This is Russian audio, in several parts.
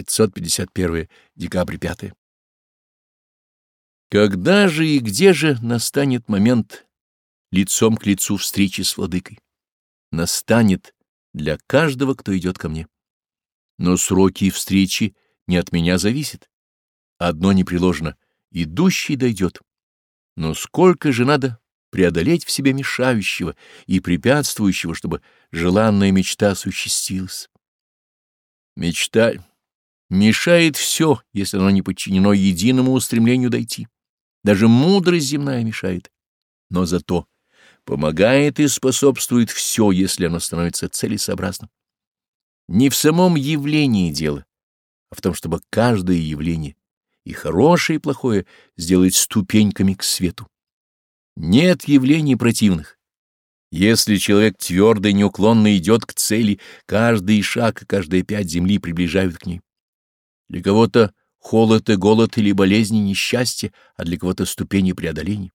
551 декабрь 5. Когда же и где же настанет момент лицом к лицу встречи с владыкой? Настанет для каждого, кто идет ко мне. Но сроки встречи не от меня зависят. Одно непреложно — идущий дойдет. Но сколько же надо преодолеть в себе мешающего и препятствующего, чтобы желанная мечта осуществилась? Мечта мешает все, если оно не подчинено единому устремлению дойти. Даже мудрость земная мешает. Но зато помогает и способствует все, если оно становится целесообразным. Не в самом явлении дело, а в том, чтобы каждое явление, и хорошее, и плохое, сделать ступеньками к свету. Нет явлений противных. Если человек твердо и неуклонно идет к цели, каждый шаг и каждая пять земли приближают к ней. Для кого-то холод и голод или болезни, несчастье, а для кого-то ступени преодоления.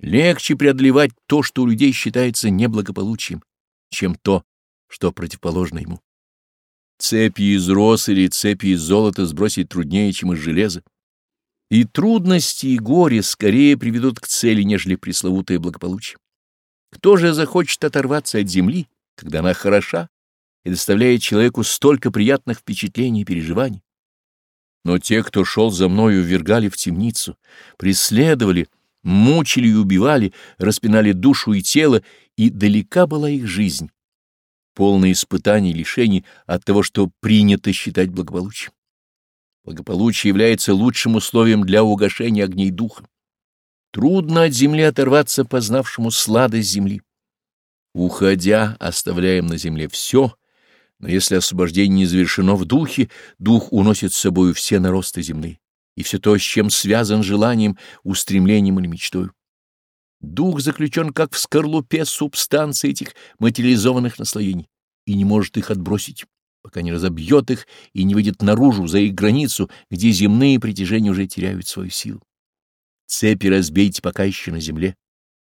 Легче преодолевать то, что у людей считается неблагополучием, чем то, что противоположно ему. Цепи из роз или цепи из золота сбросить труднее, чем из железа. И трудности, и горе скорее приведут к цели, нежели пресловутое благополучие. Кто же захочет оторваться от земли, когда она хороша и доставляет человеку столько приятных впечатлений и переживаний? Но те, кто шел за мною, ввергали в темницу, преследовали, мучили и убивали, распинали душу и тело, и далека была их жизнь, полная испытаний и лишений от того, что принято считать благополучием. Благополучие является лучшим условием для угошения огней духа. Трудно от земли оторваться познавшему сладость земли. Уходя, оставляем на земле все — но если освобождение не завершено в духе, дух уносит с собой все наросты земли и все то, с чем связан желанием, устремлением или мечтой. Дух заключен как в скорлупе субстанции этих материализованных наслоений и не может их отбросить, пока не разобьет их и не выйдет наружу, за их границу, где земные притяжения уже теряют свою силу. Цепи разбейте пока еще на земле,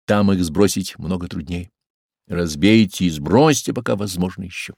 там их сбросить много труднее. Разбейте и сбросьте, пока возможно еще.